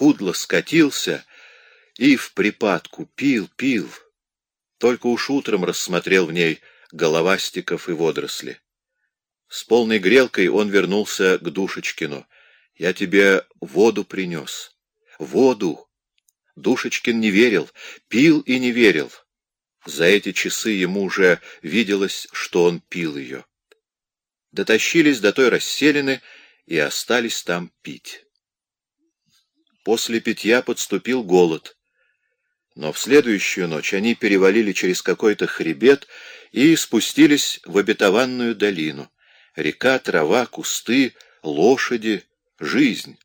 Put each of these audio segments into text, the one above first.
Кудло скатился и в припадку пил, пил. Только уж утром рассмотрел в ней головастиков и водоросли. С полной грелкой он вернулся к Душечкину. «Я тебе воду принес. Воду!» Душечкин не верил, пил и не верил. За эти часы ему уже виделось, что он пил ее. Дотащились до той расселины и остались там пить. После питья подступил голод. Но в следующую ночь они перевалили через какой-то хребет и спустились в обетованную долину. Река, трава, кусты, лошади, жизнь.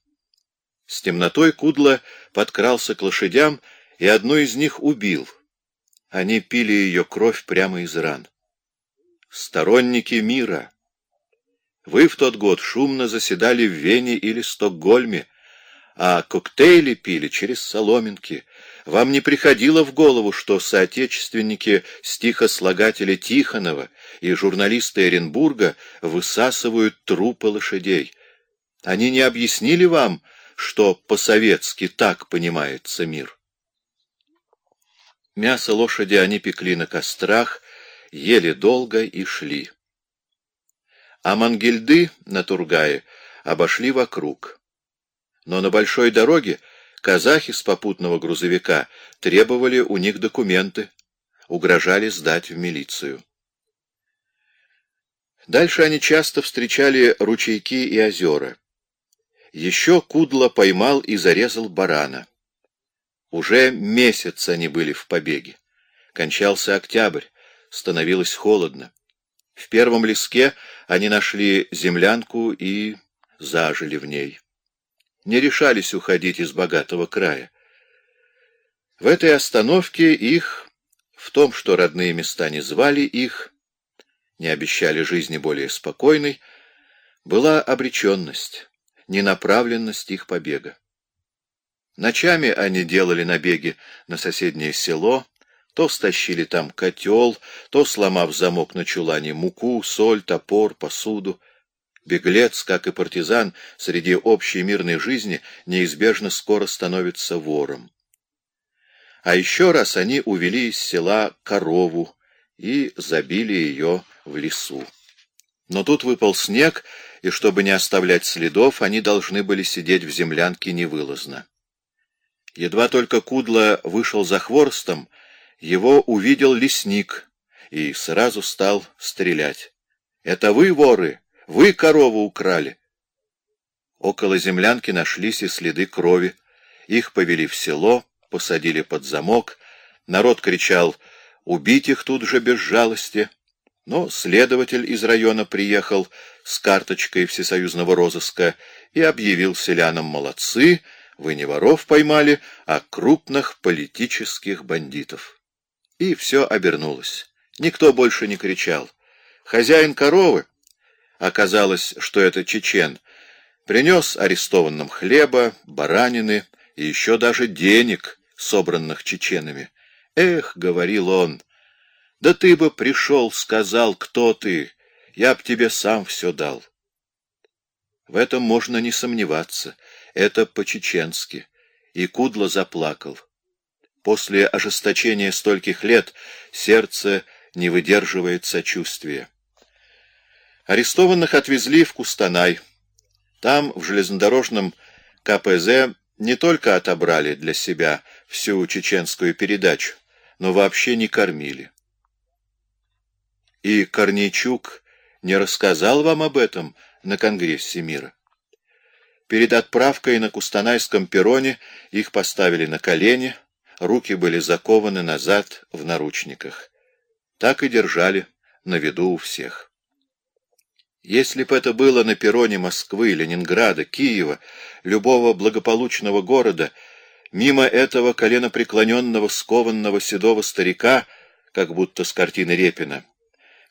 С темнотой Кудла подкрался к лошадям и одну из них убил. Они пили ее кровь прямо из ран. Сторонники мира. Вы в тот год шумно заседали в Вене или Стокгольме, а коктейли пили через соломинки. Вам не приходило в голову, что соотечественники стихослагателя Тихонова и журналисты Оренбурга высасывают трупы лошадей? Они не объяснили вам, что по-советски так понимается мир? Мясо лошади они пекли на кострах, ели долго и шли. А мангельды на Тургае обошли вокруг. Но на большой дороге казахи с попутного грузовика требовали у них документы, угрожали сдать в милицию. Дальше они часто встречали ручейки и озера. Еще Кудло поймал и зарезал барана. Уже месяц они были в побеге. Кончался октябрь, становилось холодно. В первом леске они нашли землянку и зажили в ней не решались уходить из богатого края. В этой остановке их, в том, что родные места не звали их, не обещали жизни более спокойной, была обреченность, ненаправленность их побега. Ночами они делали набеги на соседнее село, то стащили там котел, то, сломав замок на чулане, муку, соль, топор, посуду — Беглец, как и партизан, среди общей мирной жизни неизбежно скоро становится вором. А еще раз они увели из села корову и забили ее в лесу. Но тут выпал снег, и чтобы не оставлять следов, они должны были сидеть в землянке невылазно. Едва только Кудло вышел за хворостом, его увидел лесник и сразу стал стрелять. — Это вы, воры? Вы корову украли. Около землянки нашлись и следы крови. Их повели в село, посадили под замок. Народ кричал «Убить их тут же без жалости!» Но следователь из района приехал с карточкой всесоюзного розыска и объявил селянам «Молодцы! Вы не воров поймали, а крупных политических бандитов!» И все обернулось. Никто больше не кричал. Хозяин коровы Оказалось, что это чечен. Принес арестованным хлеба, баранины и еще даже денег, собранных чеченами. «Эх», — говорил он, — «да ты бы пришел, сказал, кто ты, я б тебе сам все дал». В этом можно не сомневаться, это по-чеченски, и Кудло заплакал. После ожесточения стольких лет сердце не выдерживает сочувствия. Арестованных отвезли в Кустанай. Там, в железнодорожном КПЗ, не только отобрали для себя всю чеченскую передачу, но вообще не кормили. И Корнейчук не рассказал вам об этом на Конгрессе мира. Перед отправкой на Кустанайском перроне их поставили на колени, руки были закованы назад в наручниках. Так и держали на виду у всех. Если бы это было на перроне Москвы, Ленинграда, Киева, любого благополучного города, мимо этого коленопреклоненного, скованного седого старика, как будто с картины Репина,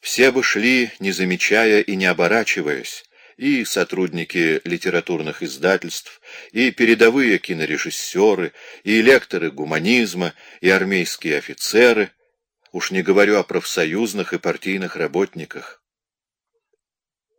все бы шли, не замечая и не оборачиваясь, и сотрудники литературных издательств, и передовые кинорежиссеры, и лекторы гуманизма, и армейские офицеры, уж не говорю о профсоюзных и партийных работниках.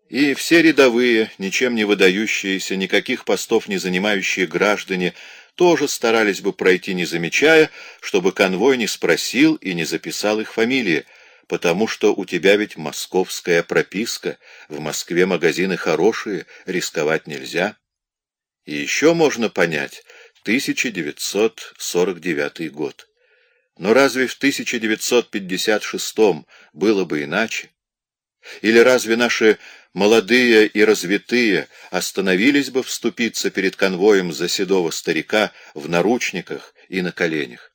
И все рядовые, ничем не выдающиеся, никаких постов не занимающие граждане тоже старались бы пройти, не замечая, чтобы конвой не спросил и не записал их фамилии, потому что у тебя ведь московская прописка, в Москве магазины хорошие, рисковать нельзя. И еще можно понять, 1949 год. Но разве в 1956 было бы иначе? Или разве наши молодые и развитые остановились бы вступиться перед конвоем за седого старика в наручниках и на коленях?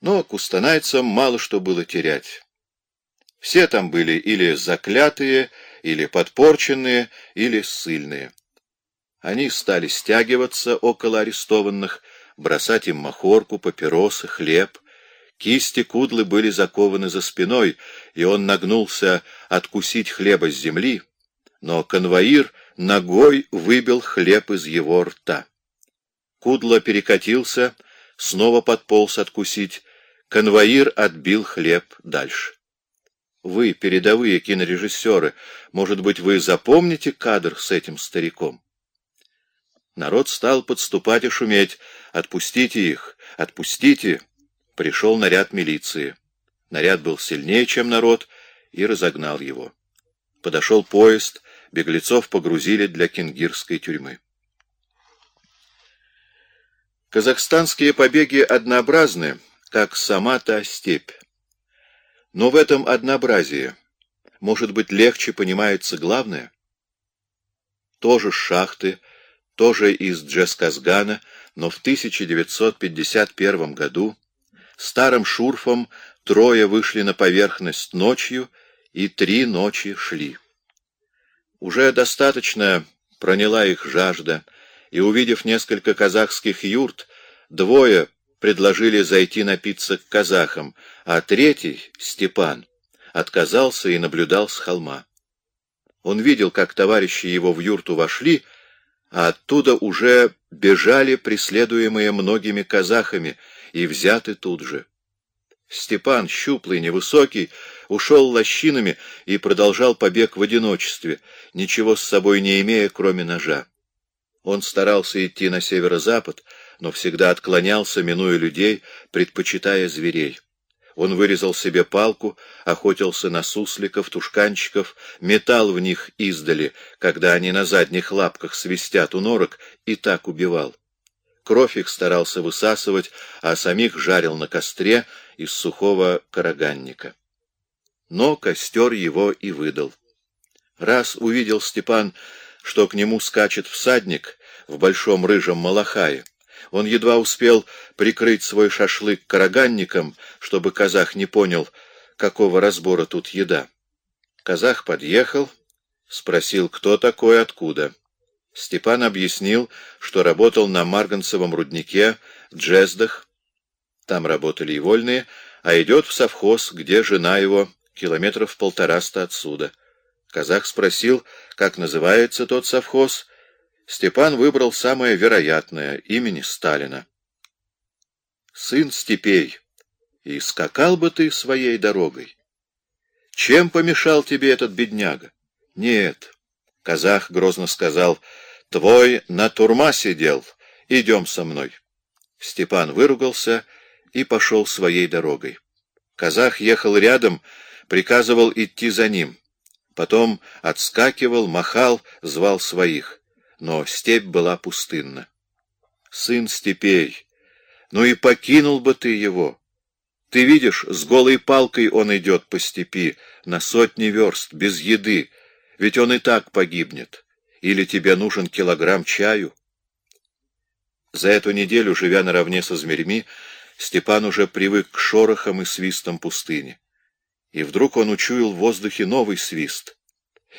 Но кустанайцам мало что было терять. Все там были или заклятые, или подпорченные, или ссыльные. Они стали стягиваться около арестованных, бросать им махорку, папиросы, хлеб. Кисти кудлы были закованы за спиной, и он нагнулся откусить хлеба с земли, но конвоир ногой выбил хлеб из его рта. Кудло перекатился, снова подполз откусить, конвоир отбил хлеб дальше. Вы, передовые кинорежиссеры, может быть, вы запомните кадр с этим стариком? Народ стал подступать и шуметь. «Отпустите их! Отпустите!» Пришел наряд милиции. Наряд был сильнее, чем народ, и разогнал его. Подошел поезд, беглецов погрузили для кенгирской тюрьмы. Казахстанские побеги однообразны, как сама та степь. Но в этом однообразии, может быть, легче понимается главное. Тоже шахты, тоже из Джесказгана, но в 1951 году старым шурфом трое вышли на поверхность ночью и три ночи шли. Уже достаточно проняла их жажда, и, увидев несколько казахских юрт, двое предложили зайти напиться к казахам, а третий, Степан, отказался и наблюдал с холма. Он видел, как товарищи его в юрту вошли, а оттуда уже бежали преследуемые многими казахами и взяты тут же. Степан, щуплый, невысокий, ушел лощинами и продолжал побег в одиночестве, ничего с собой не имея, кроме ножа. Он старался идти на северо-запад, но всегда отклонялся, минуя людей, предпочитая зверей. Он вырезал себе палку, охотился на сусликов, тушканчиков, метал в них издали, когда они на задних лапках свистят у норок, и так убивал. Кровь их старался высасывать, а самих жарил на костре из сухого караганника. Но костер его и выдал. Раз увидел Степан, что к нему скачет всадник в большом рыжем малахае, он едва успел прикрыть свой шашлык караганником, чтобы казах не понял, какого разбора тут еда. Казах подъехал, спросил, кто такой, откуда. Степан объяснил, что работал на Марганцевом руднике Джездах, там работали и вольные, а идет в совхоз, где жена его, километров полтораста отсюда. Казах спросил, как называется тот совхоз, Степан выбрал самое вероятное — имени Сталина. «Сын степей, и скакал бы ты своей дорогой. Чем помешал тебе этот бедняга? Нет, — казах грозно сказал, — твой на турма сидел, идем со мной. Степан выругался и пошел своей дорогой. Казах ехал рядом, приказывал идти за ним. Потом отскакивал, махал, звал своих — но степь была пустынна. Сын степей, ну и покинул бы ты его. Ты видишь, с голой палкой он идет по степи, на сотни верст, без еды, ведь он и так погибнет. Или тебе нужен килограмм чаю? За эту неделю, живя наравне со зверьми, Степан уже привык к шорохам и свистам пустыни. И вдруг он учуял в воздухе новый свист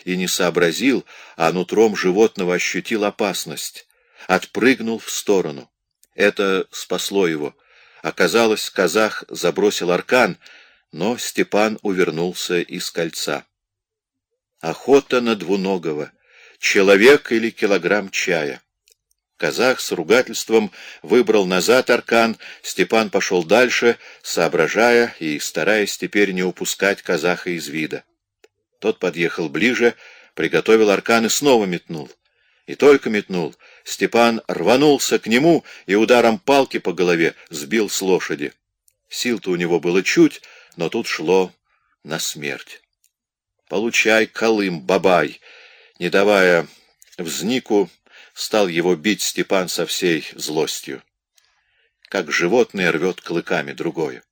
и не сообразил, а нутром животного ощутил опасность. Отпрыгнул в сторону. Это спасло его. Оказалось, казах забросил аркан, но Степан увернулся из кольца. Охота на двуногого. Человек или килограмм чая. Казах с ругательством выбрал назад аркан, Степан пошел дальше, соображая и стараясь теперь не упускать казаха из вида. Тот подъехал ближе, приготовил аркан и снова метнул. И только метнул, Степан рванулся к нему и ударом палки по голове сбил с лошади. Сил-то у него было чуть, но тут шло на смерть. «Получай, Колым, бабай!» Не давая взнику, стал его бить Степан со всей злостью. Как животное рвет клыками другое.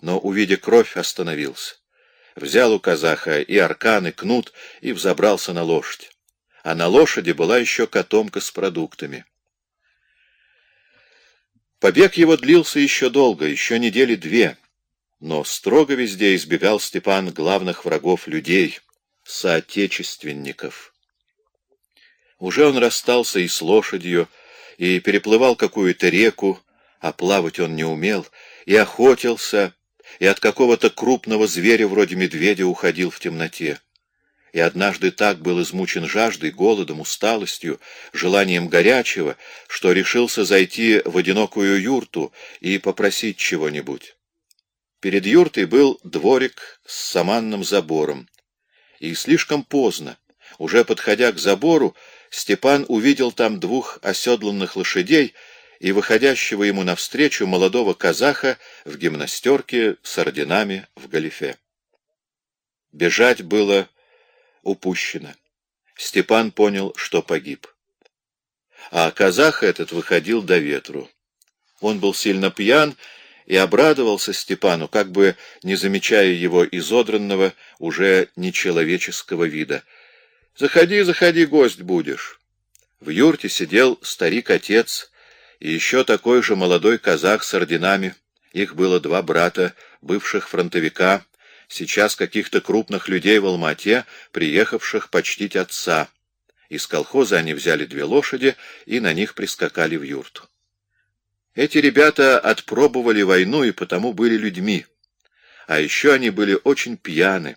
Но, увидя кровь, остановился. Взял у казаха и аркан, и кнут, и взобрался на лошадь. А на лошади была еще котомка с продуктами. Побег его длился еще долго, еще недели две, но строго везде избегал Степан главных врагов людей, соотечественников. Уже он расстался и с лошадью, и переплывал какую-то реку, а плавать он не умел, и охотился, и от какого-то крупного зверя вроде медведя уходил в темноте. И однажды так был измучен жаждой, голодом, усталостью, желанием горячего, что решился зайти в одинокую юрту и попросить чего-нибудь. Перед юртой был дворик с саманным забором. И слишком поздно, уже подходя к забору, Степан увидел там двух оседланных лошадей и выходящего ему навстречу молодого казаха в гимнастерке с орденами в галифе. Бежать было упущено. Степан понял, что погиб. А казах этот выходил до ветру. Он был сильно пьян и обрадовался Степану, как бы не замечая его изодранного, уже нечеловеческого вида — Заходи, заходи, гость будешь. В юрте сидел старик-отец и еще такой же молодой казах с орденами. Их было два брата, бывших фронтовика, сейчас каких-то крупных людей в Алмате, приехавших почтить отца. Из колхоза они взяли две лошади и на них прискакали в юрту. Эти ребята отпробовали войну и потому были людьми. А еще они были очень пьяны,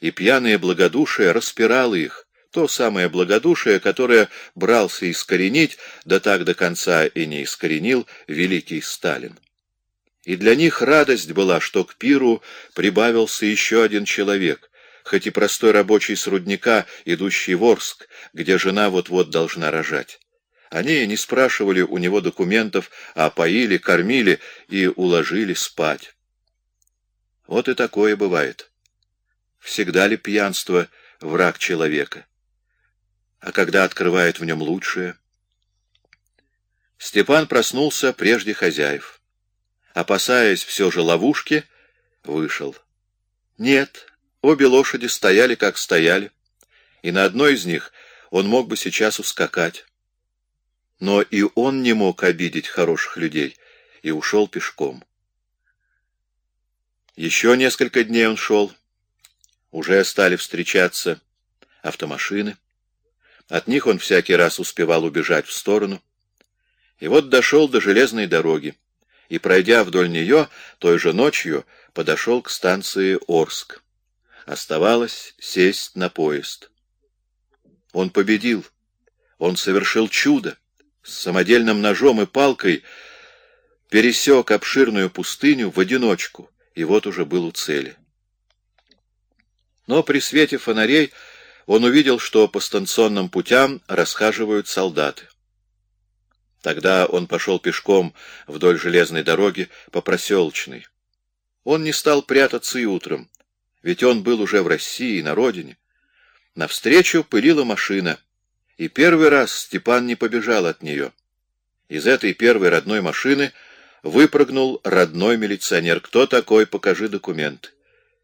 и пьяное благодушие распирало их, то самое благодушие, которое брался искоренить, да так до конца и не искоренил великий Сталин. И для них радость была, что к пиру прибавился еще один человек, хоть и простой рабочий с рудника, идущий в Орск, где жена вот-вот должна рожать. Они не спрашивали у него документов, а поили, кормили и уложили спать. Вот и такое бывает. Всегда ли пьянство враг человека? А когда открывает в нем лучшее. Степан проснулся прежде хозяев. Опасаясь все же ловушки, вышел. Нет, обе лошади стояли, как стояли, и на одной из них он мог бы сейчас ускакать. Но и он не мог обидеть хороших людей и ушел пешком. Еще несколько дней он шел. Уже стали встречаться автомашины. От них он всякий раз успевал убежать в сторону. И вот дошел до железной дороги, и, пройдя вдоль нее, той же ночью подошел к станции Орск. Оставалось сесть на поезд. Он победил. Он совершил чудо. С самодельным ножом и палкой пересек обширную пустыню в одиночку, и вот уже был у цели. Но при свете фонарей он увидел, что по станционным путям расхаживают солдаты. Тогда он пошел пешком вдоль железной дороги по проселочной. Он не стал прятаться и утром, ведь он был уже в России, на родине. Навстречу пылила машина, и первый раз Степан не побежал от нее. Из этой первой родной машины выпрыгнул родной милиционер. «Кто такой? Покажи документы».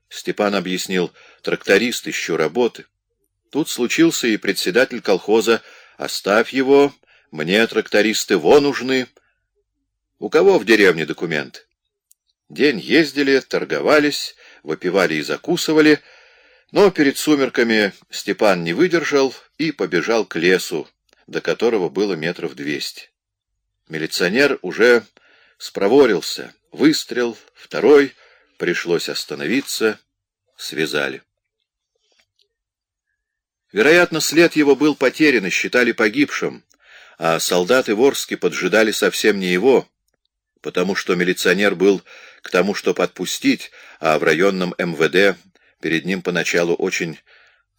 Степан объяснил, тракторист, ищу работы. Тут случился и председатель колхоза. «Оставь его, мне трактористы вон нужны». «У кого в деревне документ?» День ездили, торговались, выпивали и закусывали, но перед сумерками Степан не выдержал и побежал к лесу, до которого было метров двести. Милиционер уже спроворился. Выстрел, второй, пришлось остановиться, связали. Вероятно, след его был потерян и считали погибшим, а солдаты Ворски поджидали совсем не его, потому что милиционер был к тому, чтобы отпустить, а в районном МВД перед ним поначалу очень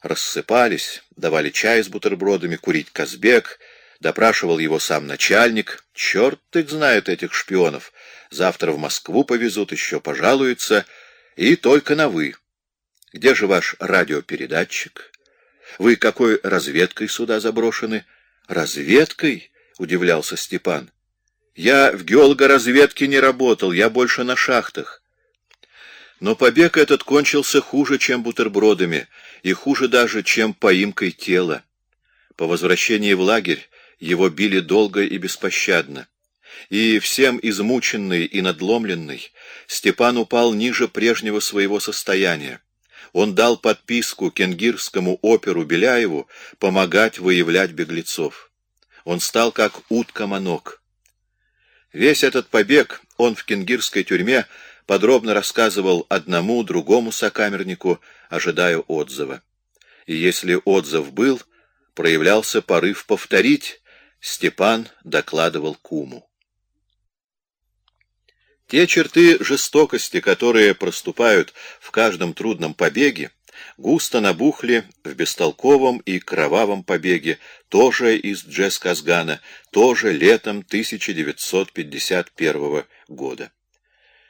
рассыпались, давали чай с бутербродами, курить казбек, Допрашивал его сам начальник. Черт их знает, этих шпионов. Завтра в Москву повезут, еще пожалуются. И только на «вы». Где же ваш радиопередатчик? Вы какой разведкой сюда заброшены? Разведкой? — удивлялся Степан. Я в геологоразведке не работал, я больше на шахтах. Но побег этот кончился хуже, чем бутербродами, и хуже даже, чем поимкой тела. По возвращении в лагерь его били долго и беспощадно. И всем измученный и надломленный, Степан упал ниже прежнего своего состояния. Он дал подписку кенгирскому оперу Беляеву помогать выявлять беглецов. Он стал как утка-манок. Весь этот побег он в кенгирской тюрьме подробно рассказывал одному, другому сокамернику, ожидая отзыва. И если отзыв был, проявлялся порыв повторить, Степан докладывал куму. Те черты жестокости, которые проступают в каждом трудном побеге, густо набухли в бестолковом и кровавом побеге, тоже из Джесказгана, тоже летом 1951 года.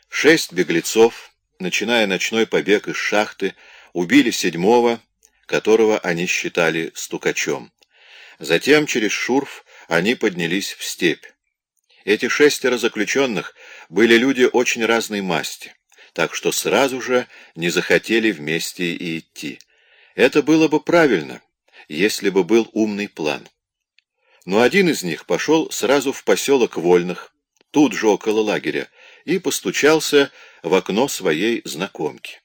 Шесть беглецов, начиная ночной побег из шахты, убили седьмого, которого они считали стукачом. Затем через Шурф они поднялись в степь. Эти шестеро заключенных были люди очень разной масти так что сразу же не захотели вместе и идти. Это было бы правильно, если бы был умный план. Но один из них пошел сразу в поселок Вольных, тут же около лагеря, и постучался в окно своей знакомки.